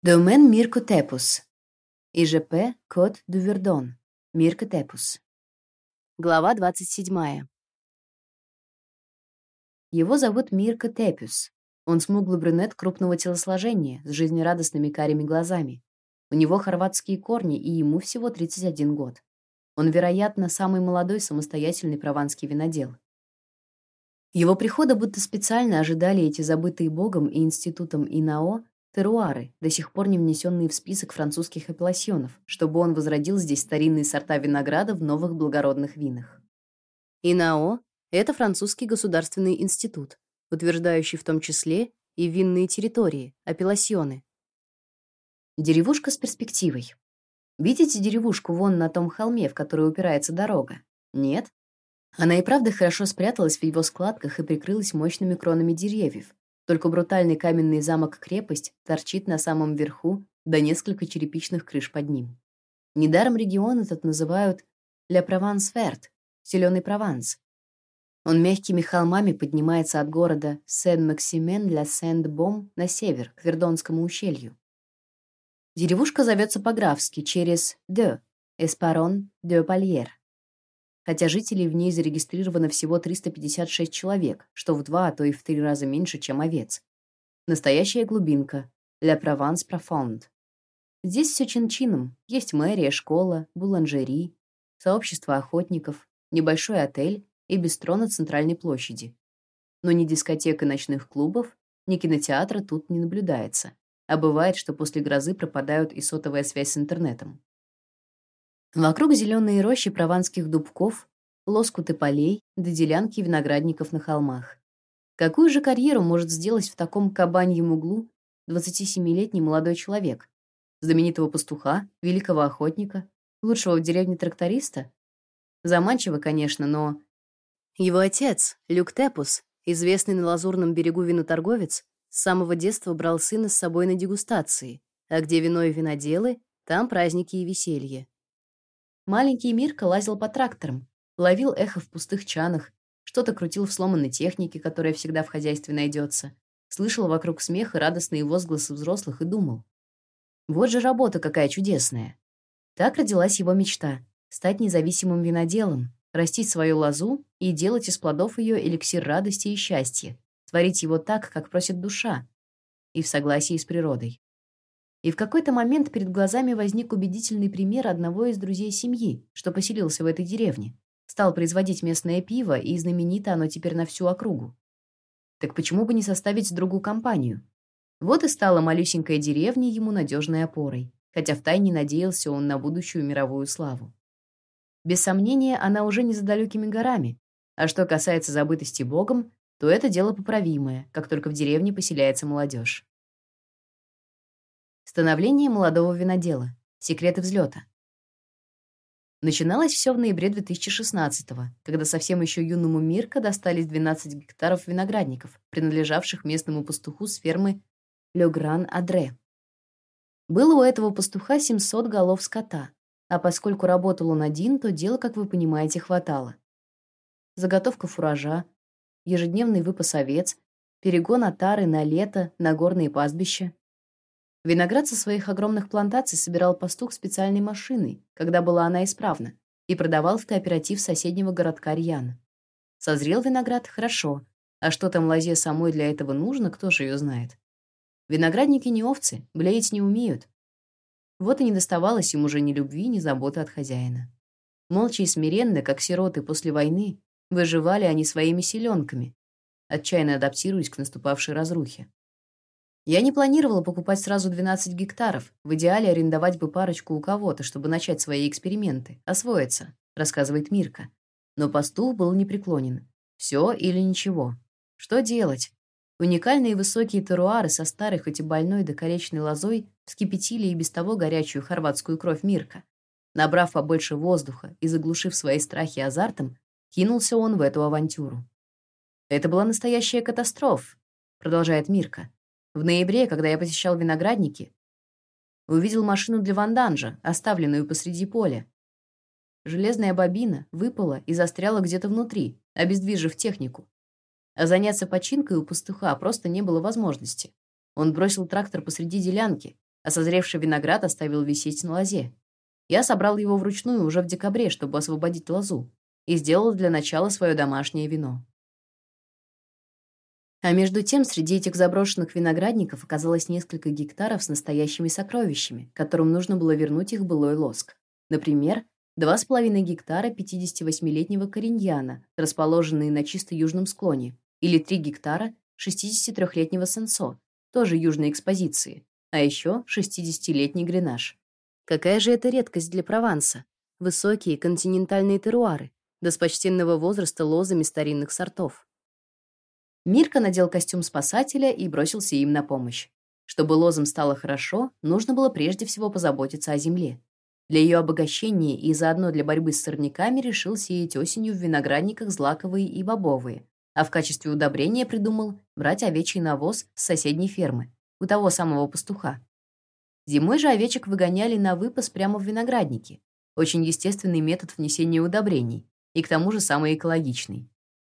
Домен Мирко Тепус. ИЖП Кот Дувердон. Мирко Тепус. Глава 27. Его зовут Мирко Тепус. Он смуглый брюнет крупного телосложения, с жизнерадостными карими глазами. У него хорватские корни, и ему всего 31 год. Он, вероятно, самый молодой самостоятельный прованский винодел. Его прихода будто специально ожидали эти забытые Богом и институтом ИНАО теруары, до сих пор не внесенные в список французских апелласьонов, чтобы он возродил здесь старинные сорта винограда в новых благородных винах. ИНАО — это французский государственный институт, утверждающий в том числе и винные территории, апелласьоны. Деревушка с перспективой. Видите деревушку вон на том холме, в который упирается дорога? Нет? Она и правда хорошо спряталась в его складках и прикрылась мощными кронами деревьев, только брутальный каменный замок-крепость торчит на самом верху, да несколько черепичных крыш под ним. Недаром регион этот называют «Ля Прованс Ферт» — «Зеленый Прованс». Он мягкими холмами поднимается от города Сен-Максимен-ля Сент-Бом на север, к Вердонскому ущелью. Деревушка зовется по-графски через «де» — «Эспарон де Пальер» хотя жителей в ней зарегистрировано всего 356 человек, что в два, а то и в три раза меньше, чем овец. Настоящая глубинка. La Provence Profonde. Здесь все чин-чином. Есть мэрия, школа, буланжери, сообщество охотников, небольшой отель и бистро на центральной площади. Но ни дискотек и ночных клубов, ни кинотеатра тут не наблюдается. А бывает, что после грозы пропадают и сотовая связь с интернетом. Вокруг зеленые рощи прованских дубков, лоскуты полей да делянки виноградников на холмах. Какую же карьеру может сделать в таком кабаньем углу 27-летний молодой человек? Знаменитого пастуха, великого охотника, лучшего в деревне тракториста? Заманчиво, конечно, но... Его отец, Люк Тепус, известный на Лазурном берегу виноторговец, с самого детства брал сына с собой на дегустации, а где вино и виноделы, там праздники и веселье. Маленький Мирка лазил по тракторам, ловил эхо в пустых чанах, что-то крутил в сломанной технике, которая всегда в хозяйстве найдется, слышал вокруг смех и радостные возгласы взрослых и думал. Вот же работа какая чудесная. Так родилась его мечта — стать независимым виноделом, растить свою лозу и делать из плодов ее эликсир радости и счастья, творить его так, как просит душа, и в согласии с природой. И в какой-то момент перед глазами возник убедительный пример одного из друзей семьи, что поселился в этой деревне. Стал производить местное пиво, и знаменито оно теперь на всю округу. Так почему бы не составить другу компанию? Вот и стала малюсенькая деревня ему надежной опорой, хотя втайне надеялся он на будущую мировую славу. Без сомнения, она уже не за далекими горами, а что касается забытости Богом, то это дело поправимое, как только в деревне поселяется молодежь. Становление молодого винодела. Секреты взлета. Начиналось все в ноябре 2016-го, когда совсем еще юному Мирка достались 12 гектаров виноградников, принадлежавших местному пастуху с фермы Ле Адре. Было у этого пастуха 700 голов скота, а поскольку работал он один, то дела, как вы понимаете, хватало. Заготовка фуража, ежедневный выпас овец, перегон отары на лето на горные пастбища, Виноград со своих огромных плантаций собирал пастух специальной машиной, когда была она исправна, и продавал в кооператив соседнего городка Рьяна. Созрел виноград хорошо, а что там лозе самой для этого нужно, кто же ее знает. Виноградники не овцы, блеять не умеют. Вот и не доставалось им уже ни любви, ни заботы от хозяина. Молча и смиренно, как сироты после войны, выживали они своими селенками, отчаянно адаптируясь к наступавшей разрухе. Я не планировала покупать сразу 12 гектаров. В идеале арендовать бы парочку у кого-то, чтобы начать свои эксперименты, освоиться, рассказывает Мирка. Но пастух был непреклонен. Все или ничего. Что делать? Уникальные высокие теруары со старой, хоть и больной докоречной лозой вскипятили и без того горячую хорватскую кровь Мирка. Набрав побольше воздуха и заглушив свои страхи азартом, кинулся он в эту авантюру. «Это была настоящая катастрофа», — продолжает Мирка. В ноябре, когда я посещал виноградники, увидел машину для ванданжа, оставленную посреди поля. Железная бобина выпала и застряла где-то внутри, обездвижив технику. А заняться починкой у пастуха просто не было возможности. Он бросил трактор посреди делянки, а созревший виноград оставил висеть на лозе. Я собрал его вручную уже в декабре, чтобы освободить лозу, и сделал для начала свое домашнее вино. А между тем, среди этих заброшенных виноградников оказалось несколько гектаров с настоящими сокровищами, которым нужно было вернуть их былой лоск. Например, 2,5 гектара 58-летнего кореньяна, расположенные на чисто южном склоне, или 3 гектара 63-летнего сенсо, тоже южной экспозиции, а еще 60-летний гренаж. Какая же это редкость для Прованса? Высокие континентальные теруары, до с почтенного возраста лозами старинных сортов. Мирка надел костюм спасателя и бросился им на помощь. Чтобы лозам стало хорошо, нужно было прежде всего позаботиться о земле. Для ее обогащения и заодно для борьбы с сорняками решил сеять осенью в виноградниках злаковые и бобовые, а в качестве удобрения придумал брать овечий навоз с соседней фермы, у того самого пастуха. Зимой же овечек выгоняли на выпас прямо в виноградники. Очень естественный метод внесения удобрений и к тому же самый экологичный.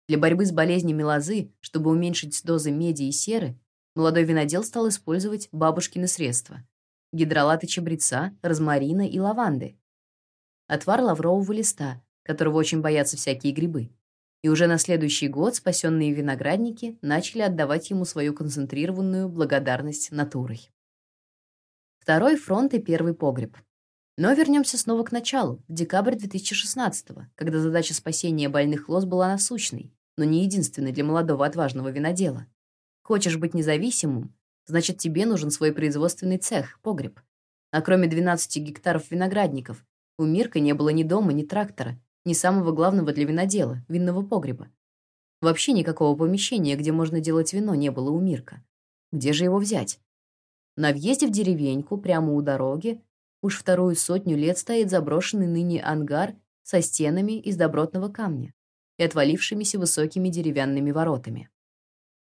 Для борьбы с болезнями лозы, чтобы уменьшить дозы меди и серы, молодой винодел стал использовать бабушкины средства: гидролаты чабреца, розмарина и лаванды, отвар лаврового листа, которого очень боятся всякие грибы. И уже на следующий год спасенные виноградники начали отдавать ему свою концентрированную благодарность натурой. Второй фронт и первый погреб. Но вернемся снова к началу, в декабрь 2016 когда задача спасения больных лоз была насущной, но не единственной для молодого отважного винодела. Хочешь быть независимым, значит, тебе нужен свой производственный цех, погреб. А кроме 12 гектаров виноградников, у Мирка не было ни дома, ни трактора, ни самого главного для винодела винного погреба. Вообще никакого помещения, где можно делать вино, не было у Мирка. Где же его взять? На въезде в деревеньку, прямо у дороги, Уж вторую сотню лет стоит заброшенный ныне ангар со стенами из добротного камня и отвалившимися высокими деревянными воротами.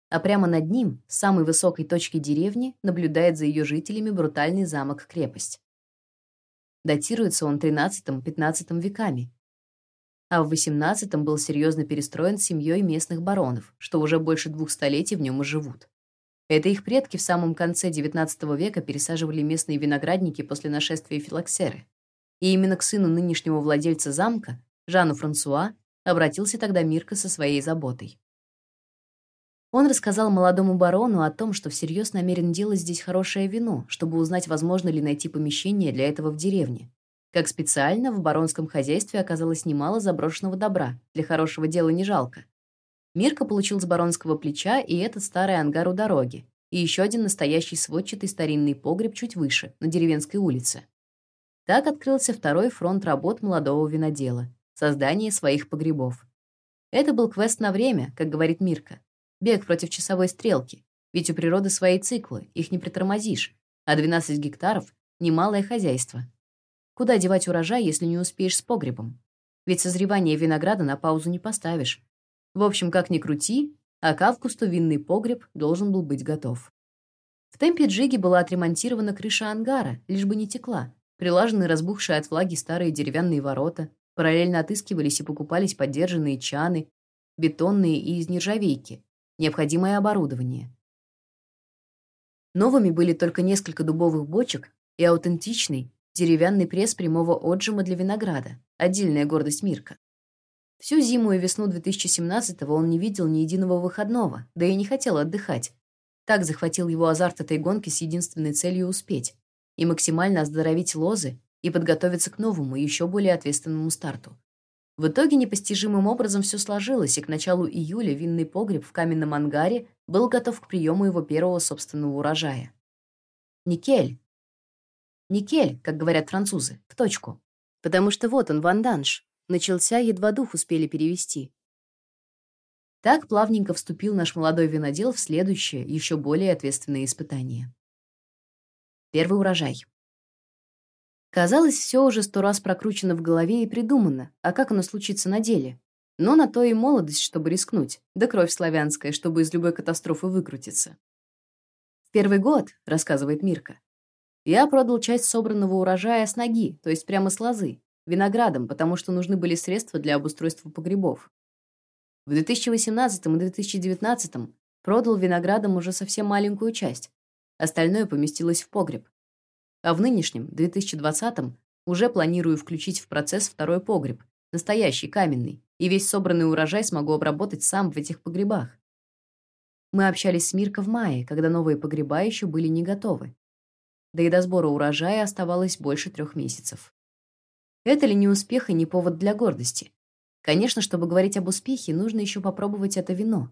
А прямо над ним, с самой высокой точки деревни, наблюдает за ее жителями брутальный замок-крепость. Датируется он XIII-XV веками, а в XVIII был серьезно перестроен семьей местных баронов, что уже больше двух столетий в нем и живут. Это их предки в самом конце XIX века пересаживали местные виноградники после нашествия филоксеры. И именно к сыну нынешнего владельца замка, Жану Франсуа, обратился тогда Мирка со своей заботой. Он рассказал молодому барону о том, что всерьез намерен делать здесь хорошее вино, чтобы узнать, возможно ли найти помещение для этого в деревне. Как специально в баронском хозяйстве оказалось немало заброшенного добра, для хорошего дела не жалко. Мирка получил с баронского плеча и этот старый ангар у дороги, и еще один настоящий сводчатый старинный погреб чуть выше, на деревенской улице. Так открылся второй фронт работ молодого винодела — создание своих погребов. Это был квест на время, как говорит Мирка. Бег против часовой стрелки, ведь у природы свои циклы, их не притормозишь, а 12 гектаров — немалое хозяйство. Куда девать урожай, если не успеешь с погребом? Ведь созревание винограда на паузу не поставишь, в общем, как ни крути, а к августу винный погреб должен был быть готов. В темпе джиги была отремонтирована крыша ангара, лишь бы не текла. Прилажены разбухшие от влаги старые деревянные ворота, параллельно отыскивались и покупались поддержанные чаны, бетонные и из нержавейки, необходимое оборудование. Новыми были только несколько дубовых бочек и аутентичный деревянный пресс прямого отжима для винограда, отдельная гордость Мирка. Всю зиму и весну 2017-го он не видел ни единого выходного, да и не хотел отдыхать. Так захватил его азарт этой гонки с единственной целью успеть и максимально оздоровить лозы и подготовиться к новому, еще более ответственному старту. В итоге непостижимым образом все сложилось, и к началу июля винный погреб в каменном ангаре был готов к приему его первого собственного урожая. Никель. Никель, как говорят французы, в точку. Потому что вот он, ванданж, начался, едва дух успели перевести. Так плавненько вступил наш молодой винодел в следующее, еще более ответственное испытание. Первый урожай. Казалось, все уже сто раз прокручено в голове и придумано, а как оно случится на деле? Но на то и молодость, чтобы рискнуть, да кровь славянская, чтобы из любой катастрофы выкрутиться. В первый год, рассказывает Мирка, я продал часть собранного урожая с ноги, то есть прямо с лозы, виноградом, потому что нужны были средства для обустройства погребов. В 2018 и 2019 продал виноградом уже совсем маленькую часть. Остальное поместилось в погреб. А в нынешнем, 2020-м, уже планирую включить в процесс второй погреб, настоящий, каменный, и весь собранный урожай смогу обработать сам в этих погребах. Мы общались с Мирко в мае, когда новые погреба еще были не готовы. Да и до сбора урожая оставалось больше трех месяцев. Это ли не успех и не повод для гордости? Конечно, чтобы говорить об успехе, нужно еще попробовать это вино.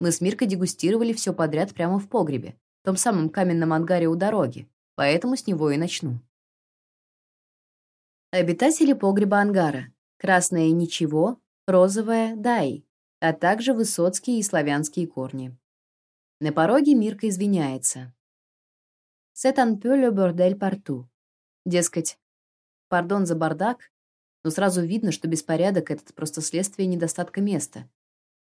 Мы с Миркой дегустировали все подряд прямо в погребе, в том самом каменном ангаре у дороги, поэтому с него и начну. Обитатели погреба ангара. Красное ничего, розовое дай, а также высоцкие и славянские корни. На пороге Мирка извиняется. «C'est un peu le bordel partout». Дескать, пардон за бардак, но сразу видно, что беспорядок — это просто следствие недостатка места.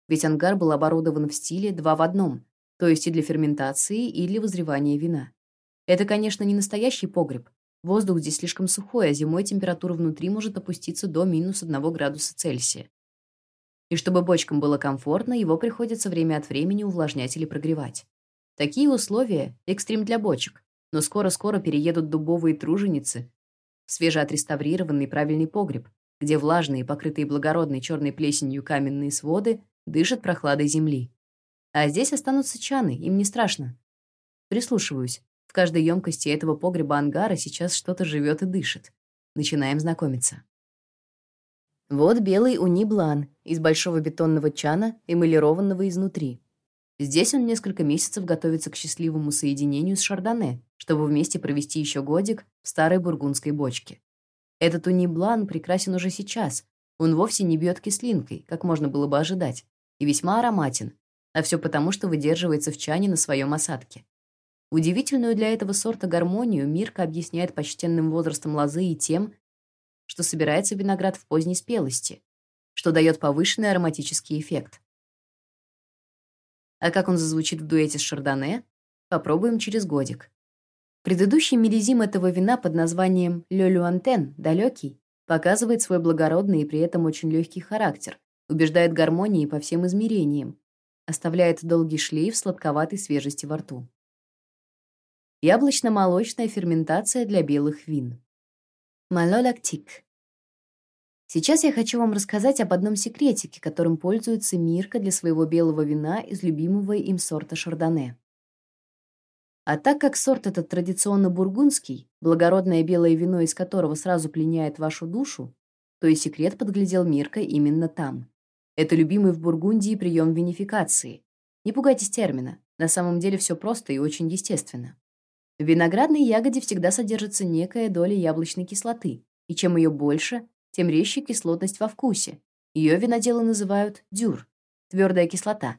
Ведь ангар был оборудован в стиле два в одном, то есть и для ферментации, и для возревания вина. Это, конечно, не настоящий погреб. Воздух здесь слишком сухой, а зимой температура внутри может опуститься до минус 1 градуса Цельсия. И чтобы бочкам было комфортно, его приходится время от времени увлажнять или прогревать. Такие условия — экстрим для бочек, но скоро-скоро переедут дубовые труженицы в свежеотреставрированный правильный погреб, где влажные, покрытые благородной черной плесенью каменные своды дышат прохладой земли. А здесь останутся чаны, им не страшно. Прислушиваюсь. В каждой емкости этого погреба-ангара сейчас что-то живет и дышит. Начинаем знакомиться. Вот белый униблан из большого бетонного чана, эмалированного изнутри. Здесь он несколько месяцев готовится к счастливому соединению с шардоне, чтобы вместе провести еще годик в старой бургундской бочке. Этот униблан прекрасен уже сейчас. Он вовсе не бьет кислинкой, как можно было бы ожидать, и весьма ароматен, а все потому, что выдерживается в чане на своем осадке. Удивительную для этого сорта гармонию Мирка объясняет почтенным возрастом лозы и тем, что собирается виноград в поздней спелости, что дает повышенный ароматический эффект. А как он зазвучит в дуэте с Шардоне, попробуем через годик. Предыдущий мелизим этого вина под названием «Ле Люантен» далекий, показывает свой благородный и при этом очень легкий характер, убеждает гармонией по всем измерениям, оставляет долгий шлейф сладковатой свежести во рту. Яблочно-молочная ферментация для белых вин. Малолактик. Сейчас я хочу вам рассказать об одном секретике, которым пользуется Мирка для своего белого вина из любимого им сорта шардоне. А так как сорт этот традиционно бургундский, благородное белое вино из которого сразу пленяет вашу душу, то и секрет подглядел Мирка именно там. Это любимый в Бургундии прием винификации. Не пугайтесь термина, на самом деле все просто и очень естественно. В виноградной ягоде всегда содержится некая доля яблочной кислоты, и чем ее больше, тем резче кислотность во вкусе. Ее виноделы называют дюр — твердая кислота.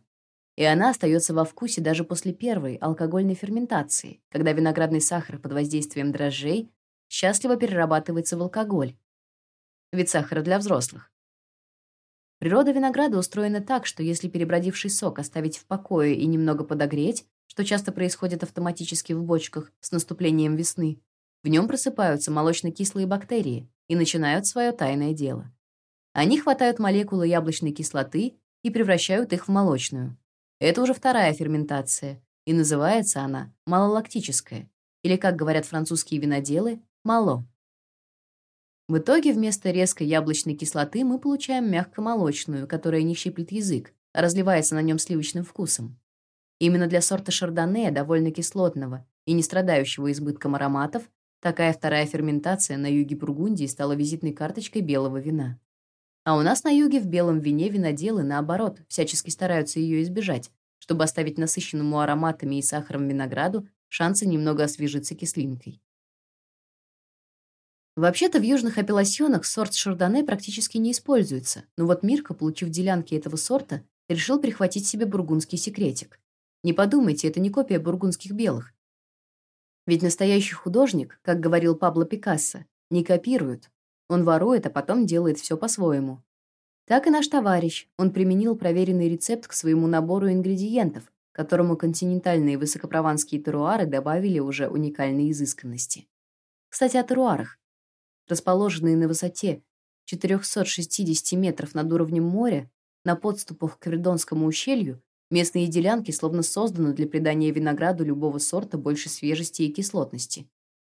И она остается во вкусе даже после первой алкогольной ферментации, когда виноградный сахар под воздействием дрожжей счастливо перерабатывается в алкоголь. Вид сахара для взрослых. Природа винограда устроена так, что если перебродивший сок оставить в покое и немного подогреть, что часто происходит автоматически в бочках с наступлением весны, в нем просыпаются молочно-кислые бактерии, и начинают свое тайное дело. Они хватают молекулы яблочной кислоты и превращают их в молочную. Это уже вторая ферментация, и называется она малолактическая, или, как говорят французские виноделы, мало. В итоге вместо резкой яблочной кислоты мы получаем мягко-молочную, которая не щиплет язык, а разливается на нем сливочным вкусом. Именно для сорта шардоне, довольно кислотного и не страдающего избытком ароматов, Такая вторая ферментация на юге Бургундии стала визитной карточкой белого вина. А у нас на юге в белом вине виноделы, наоборот, всячески стараются ее избежать, чтобы оставить насыщенному ароматами и сахаром винограду шансы немного освежиться кислинкой. Вообще-то в южных апелласьонах сорт шардоне практически не используется, но вот Мирка, получив делянки этого сорта, решил прихватить себе бургундский секретик. Не подумайте, это не копия бургундских белых. Ведь настоящий художник, как говорил Пабло Пикассо, не копирует. Он ворует, а потом делает все по-своему. Так и наш товарищ. Он применил проверенный рецепт к своему набору ингредиентов, которому континентальные высокопрованские теруары добавили уже уникальной изысканности. Кстати, о теруарах. Расположенные на высоте 460 метров над уровнем моря, на подступах к Вердонскому ущелью, Местные делянки словно созданы для придания винограду любого сорта больше свежести и кислотности.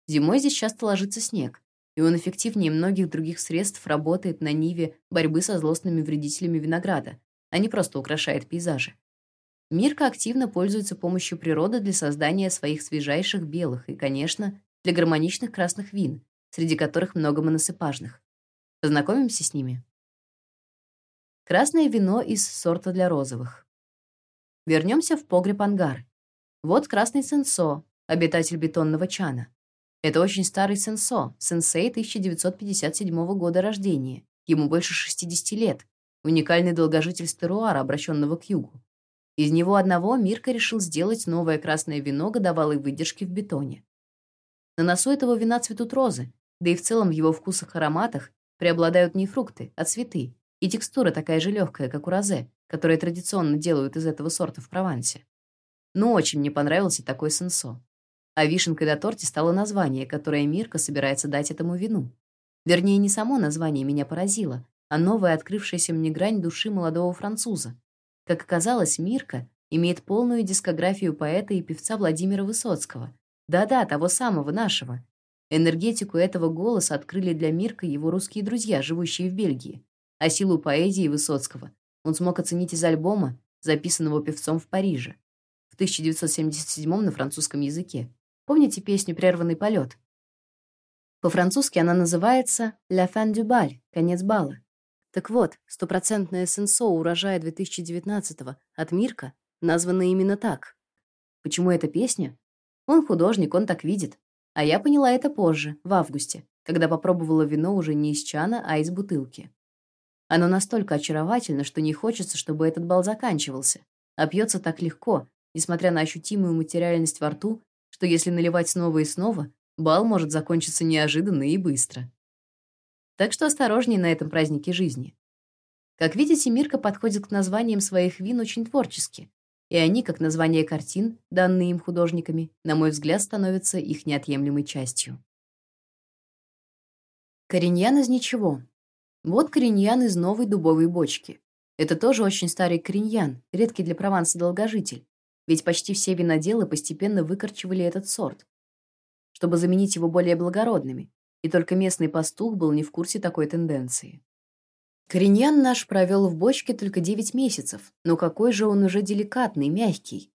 Зимой здесь часто ложится снег, и он эффективнее многих других средств работает на ниве борьбы со злостными вредителями винограда, а не просто украшает пейзажи. Мирка активно пользуется помощью природы для создания своих свежайших белых и, конечно, для гармоничных красных вин, среди которых много моносепажных. Познакомимся с ними. Красное вино из сорта для розовых. Вернемся в погреб-ангар. Вот красный сенсо, обитатель бетонного чана. Это очень старый сенсо, сенсей 1957 года рождения. Ему больше 60 лет. Уникальный долгожитель стеруара, обращенного к югу. Из него одного Мирка решил сделать новое красное вино годовалой выдержки в бетоне. На носу этого вина цветут розы, да и в целом в его вкусах и ароматах преобладают не фрукты, а цветы, и текстура такая же легкая, как у розе, которую традиционно делают из этого сорта в Провансе. Но очень мне понравился такой сенсо. А вишенкой на торте стало название, которое Мирка собирается дать этому вину. Вернее, не само название меня поразило, а новая открывшаяся мне грань души молодого француза, как оказалось, Мирка имеет полную дискографию поэта и певца Владимира Высоцкого. Да-да, того самого нашего. Энергетику этого голоса открыли для Мирка его русские друзья, живущие в Бельгии. А силу поэзии Высоцкого он смог оценить из альбома, записанного певцом в Париже в 1977 на французском языке. Помните песню «Прерванный полет»? По-французски она называется «La fin du bal» — «Конец бала». Так вот, стопроцентное сенсо урожая 2019-го от Мирка названо именно так. Почему эта песня? Он художник, он так видит. А я поняла это позже, в августе, когда попробовала вино уже не из чана, а из бутылки. Оно настолько очаровательно, что не хочется, чтобы этот бал заканчивался. А пьется так легко, несмотря на ощутимую материальность во рту, что если наливать снова и снова, бал может закончиться неожиданно и быстро. Так что осторожнее на этом празднике жизни. Как видите, Мирка подходит к названиям своих вин очень творчески, и они, как названия картин, данные им художниками, на мой взгляд, становятся их неотъемлемой частью. Кореньян из ничего. Вот кореньян из новой дубовой бочки. Это тоже очень старый кореньян, редкий для Прованса долгожитель, ведь почти все виноделы постепенно выкорчевали этот сорт, чтобы заменить его более благородными, и только местный пастух был не в курсе такой тенденции. Кореньян наш провел в бочке только 9 месяцев, но какой же он уже деликатный, мягкий.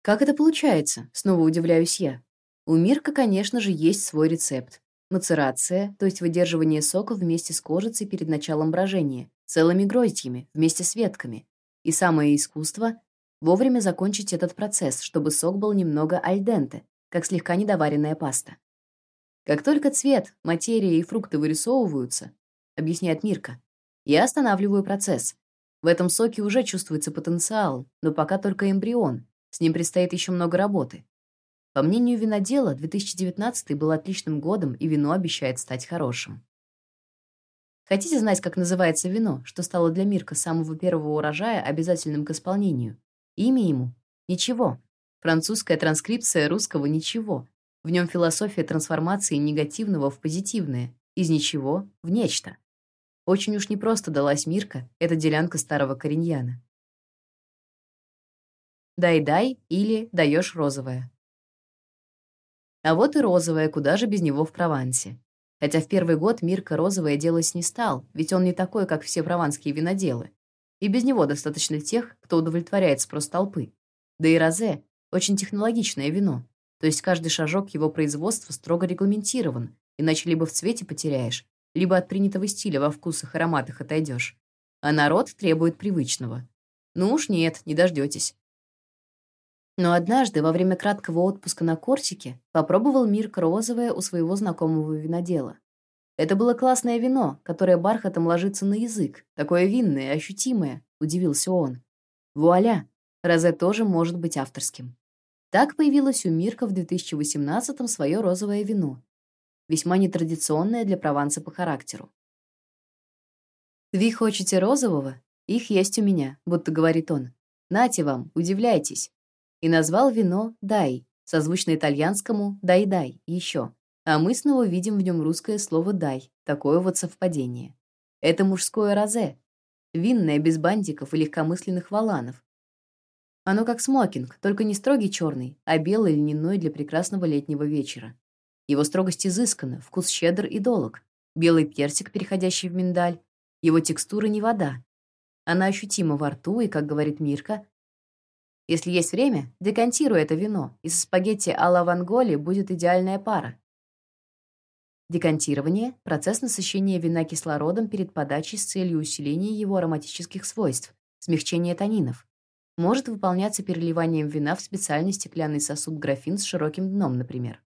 Как это получается? Снова удивляюсь я. У Мирка, конечно же, есть свой рецепт. Мацерация, то есть выдерживание сока вместе с кожицей перед началом брожения, целыми гроздьями, вместе с ветками. И самое искусство — вовремя закончить этот процесс, чтобы сок был немного альденте, как слегка недоваренная паста. Как только цвет, материя и фрукты вырисовываются, объясняет Мирка, я останавливаю процесс. В этом соке уже чувствуется потенциал, но пока только эмбрион. С ним предстоит еще много работы. По мнению винодела, 2019 был отличным годом, и вино обещает стать хорошим. Хотите знать, как называется вино, что стало для Мирка самого первого урожая обязательным к исполнению? Имя ему — Ничего. Французская транскрипция русского «Ничего», в нем философия трансформации негативного в позитивное, из ничего в нечто. Очень уж непросто далась Мирка, эта делянка старого кореньяна. Дай-дай или даешь розовое. А вот и розовое, куда же без него в Провансе. Хотя в первый год Мирка розовое делать не стал, ведь он не такой, как все прованские виноделы. И без него достаточно тех, кто удовлетворяет спрос толпы. Да и розе — очень технологичное вино. То есть каждый шажок его производства строго регламентирован, иначе либо в цвете потеряешь, либо от принятого стиля во вкусах и ароматах отойдешь. А народ требует привычного. Ну уж нет, не дождетесь. Но однажды, во время краткого отпуска на Корсике, попробовал Мирка розовое у своего знакомого винодела. Это было классное вино, которое бархатом ложится на язык, такое винное, ощутимое, удивился он. Вуаля, розе тоже может быть авторским. Так появилось у Мирка в 2018-м свое розовое вино, весьма нетрадиционное для Прованса по характеру. «Вы хотите розового? Их есть у меня», — будто говорит он. «Нате вам, удивляйтесь». И назвал вино «дай», созвучно итальянскому «дай-дай» еще. А мы снова видим в нем русское слово «дай», такое вот совпадение. Это мужское розе, винное без бантиков и легкомысленных валанов, Оно как смокинг, только не строгий черный, а белый льняной для прекрасного летнего вечера. Его строгость изысканна, вкус щедр и долог. Белый персик, переходящий в миндаль. Его текстура не вода. Она ощутима во рту, и, как говорит Мирка, если есть время, декантируй это вино, и со спагетти а-ла ванголи будет идеальная пара. Декантирование – процесс насыщения вина кислородом перед подачей с целью усиления его ароматических свойств, смягчения танинов. Может выполняться переливанием вина в специальный стеклянный сосуд-графин с широким дном, например.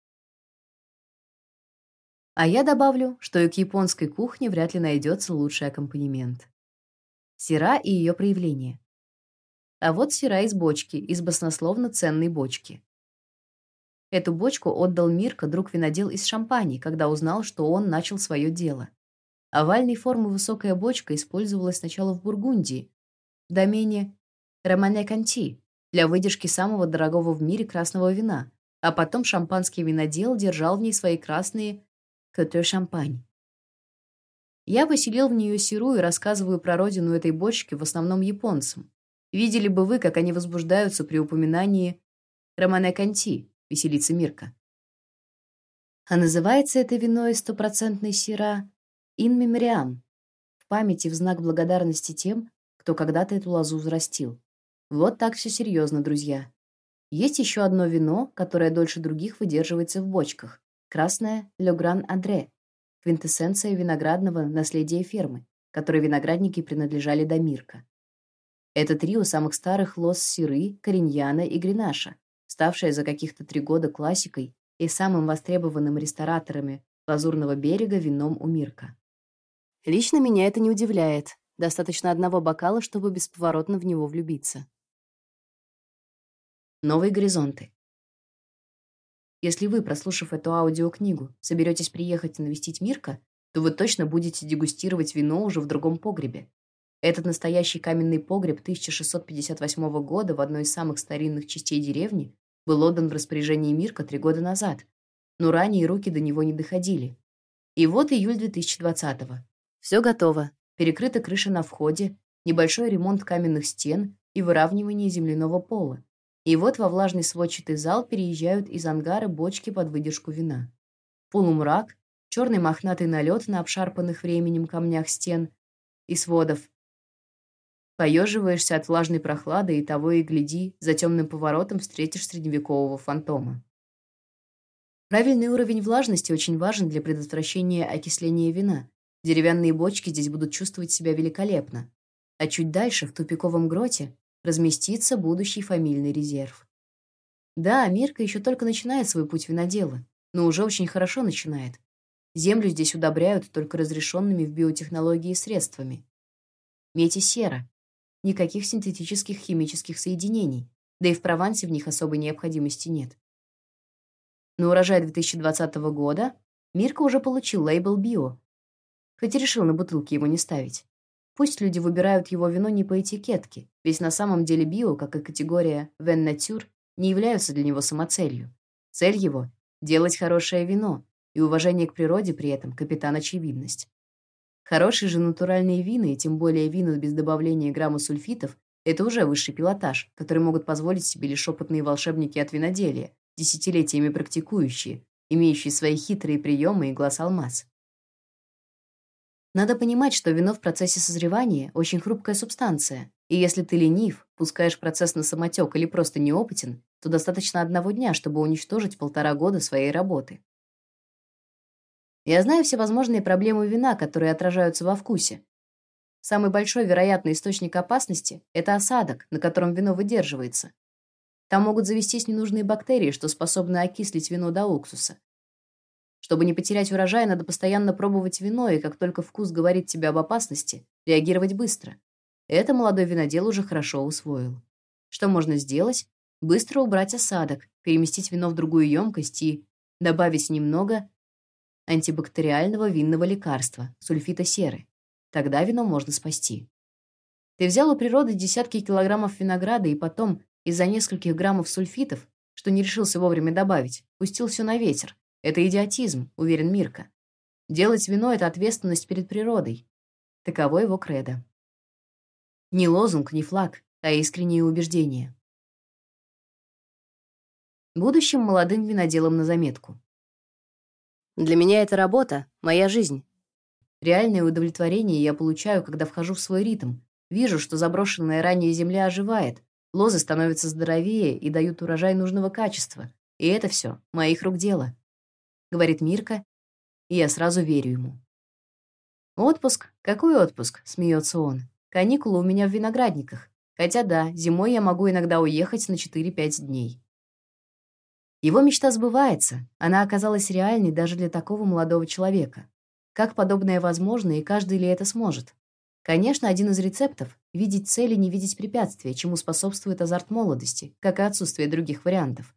А я добавлю, что и к японской кухне вряд ли найдется лучший аккомпанемент. Сера и ее проявления. А вот сера из бочки, из баснословно ценной бочки. Эту бочку отдал Мирка, друг-винодел из Шампани, когда узнал, что он начал свое дело. Овальной формы высокая бочка использовалась сначала в Бургундии, в домене Романе-Канти, для выдержки самого дорогого в мире красного вина, а потом шампанский винодел держал в ней свои красные Котер Шампань. Я поселил в нее Сиру и рассказываю про родину этой бочки в основном японцам. Видели бы вы, как они возбуждаются при упоминании Романе Канти, веселится Мирка. А называется это вино из стопроцентной сира «In Memoriam» в памяти в знак благодарности тем, кто когда-то эту лозу взрастил. Вот так все серьезно, друзья. Есть еще одно вино, которое дольше других выдерживается в бочках. Красное «Le Grand André», квинтэссенция виноградного наследия фермы, которой виноградники принадлежали до Мирка. Это трио самых старых лоз Сиры, Кореньяна и Гренаша, ставшая за каких-то три года классикой и самым востребованным рестораторами Лазурного берега вином у Мирка. Лично меня это не удивляет. Достаточно одного бокала, чтобы бесповоротно в него влюбиться. Новые горизонты. Если вы, прослушав эту аудиокнигу, соберетесь приехать и навестить Мирка, то вы точно будете дегустировать вино уже в другом погребе. Этот настоящий каменный погреб 1658 года в одной из самых старинных частей деревни был отдан в распоряжение Мирка три года назад, но ранее руки до него не доходили. И вот июль 2020-го. Все готово. Перекрыта крыша на входе, небольшой ремонт каменных стен и выравнивание земляного пола. И вот во влажный сводчатый зал переезжают из ангара бочки под выдержку вина. Полумрак, черный мохнатый налет на обшарпанных временем камнях стен и сводов, Поеживаешься от влажной прохлады и того и гляди, за темным поворотом встретишь средневекового фантома. Правильный уровень влажности очень важен для предотвращения окисления вина. Деревянные бочки здесь будут чувствовать себя великолепно. А чуть дальше, в тупиковом гроте, разместится будущий фамильный резерв. Да, Мирка еще только начинает свой путь винодела, но уже очень хорошо начинает. Землю здесь удобряют только разрешенными в биотехнологии средствами. Медь и сера, никаких синтетических химических соединений, да и в Провансе в них особой необходимости нет. На урожай 2020 года Мирка уже получил лейбл «Био», хоть и решил на бутылке его не ставить. Пусть люди выбирают его вино не по этикетке, ведь на самом деле био, как и категория «Вен Натюр», не являются для него самоцелью. Цель его — делать хорошее вино, и уважение к природе при этом — капитан очевидность. Хорошие же натуральные вина, и тем более вина без добавления грамма сульфитов, это уже высший пилотаж, который могут позволить себе лишь опытные волшебники от виноделия, десятилетиями практикующие, имеющие свои хитрые приемы и глаз алмаз. Надо понимать, что вино в процессе созревания очень хрупкая субстанция, и если ты ленив, пускаешь процесс на самотек или просто неопытен, то достаточно одного дня, чтобы уничтожить полтора года своей работы. Я знаю всевозможные проблемы вина, которые отражаются во вкусе. Самый большой вероятный источник опасности — это осадок, на котором вино выдерживается. Там могут завестись ненужные бактерии, что способны окислить вино до уксуса. Чтобы не потерять урожай, надо постоянно пробовать вино, и как только вкус говорит тебе об опасности, реагировать быстро. Это молодой винодел уже хорошо усвоил. Что можно сделать? Быстро убрать осадок, переместить вино в другую емкость и добавить немного антибактериального винного лекарства, сульфита серы. Тогда вино можно спасти. Ты взял у природы десятки килограммов винограда и потом из-за нескольких граммов сульфитов, что не решился вовремя добавить, пустил все на ветер. Это идиотизм, уверен Мирка. Делать вино — это ответственность перед природой. Таково его кредо. Ни лозунг, ни флаг, а искреннее убеждение. будущим молодым виноделом на заметку. Для меня это работа, моя жизнь. Реальное удовлетворение я получаю, когда вхожу в свой ритм. Вижу, что заброшенная ранее земля оживает, лозы становятся здоровее и дают урожай нужного качества. И это все моих рук дело, говорит Мирка, и я сразу верю ему. Отпуск? Какой отпуск? смеется он. Каникулы у меня в виноградниках. Хотя да, зимой я могу иногда уехать на 4-5 дней. Его мечта сбывается. Она оказалась реальной даже для такого молодого человека. Как подобное возможно и каждый ли это сможет? Конечно, один из рецептов — видеть цели, не видеть препятствия, чему способствует азарт молодости, как и отсутствие других вариантов.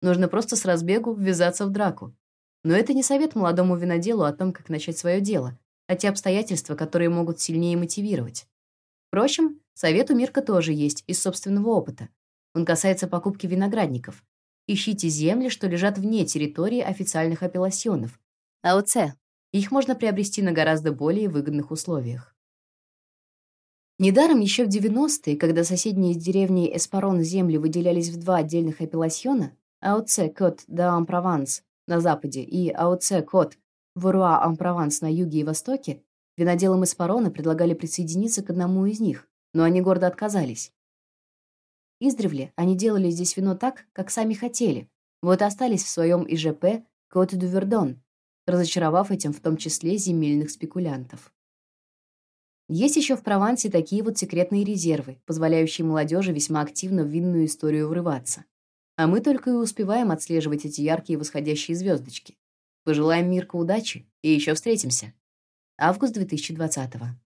Нужно просто с разбегу ввязаться в драку. Но это не совет молодому виноделу о том, как начать свое дело, а те обстоятельства, которые могут сильнее мотивировать. Впрочем, совет у Мирка тоже есть из собственного опыта. Он касается покупки виноградников. Ищите земли, что лежат вне территории официальных апелласьонов. АОЦ. Их можно приобрести на гораздо более выгодных условиях. Недаром еще в 90-е, когда соседние с деревней Эспарон земли выделялись в два отдельных апелласьона, АОЦ Кот да Прованс на западе и АОЦ Кот Вуруа-Ам-Прованс на юге и востоке, виноделам из Парона предлагали присоединиться к одному из них, но они гордо отказались. Издревле они делали здесь вино так, как сами хотели, вот и остались в своем ИЖП Кот-дю-Вердон, разочаровав этим в том числе земельных спекулянтов. Есть еще в Провансе такие вот секретные резервы, позволяющие молодежи весьма активно в винную историю врываться. А мы только и успеваем отслеживать эти яркие восходящие звездочки. Пожелаем Мирку удачи и еще встретимся. Август 2020 -го.